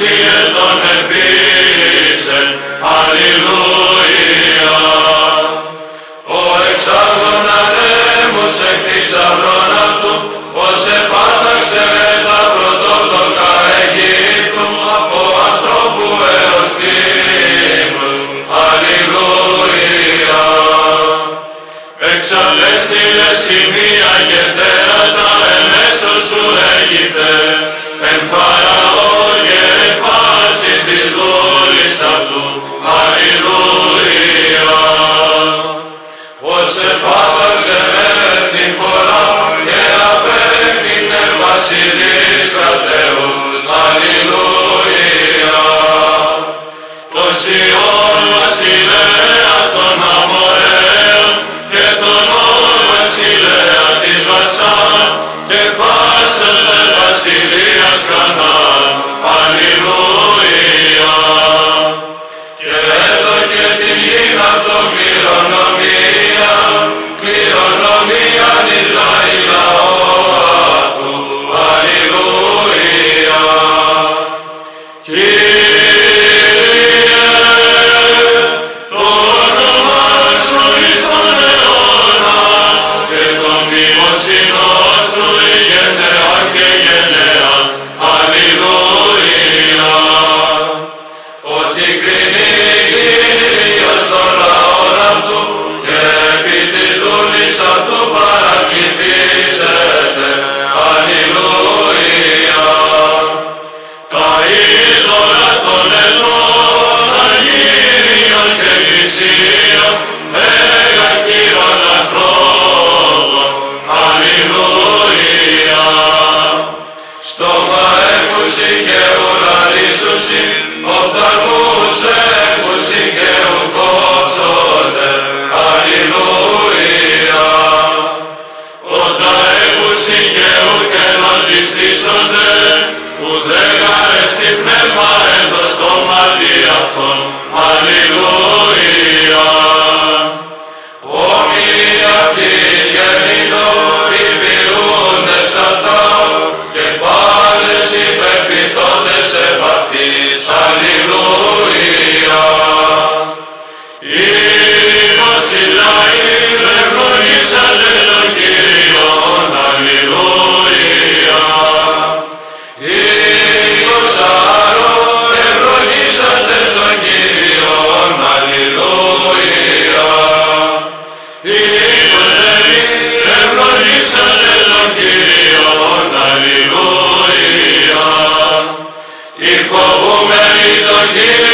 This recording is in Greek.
Ησίε τον επίσεν, Αλληλούια. Ο εξάγων ανέμους εκ της του, αυτού, ως επάταξε τα πρωτότοκα Αιγύπτου, από ανθρώπου έως τίμους, Αλληλούια. Εξαλέστηλε σημεία και τέλος, Δώσε πάνω σε έθνη πολλά και απέκτηνε βασιλείς κρατέους. Αλληλούια. Τον Σιών βασιλέα Yeah.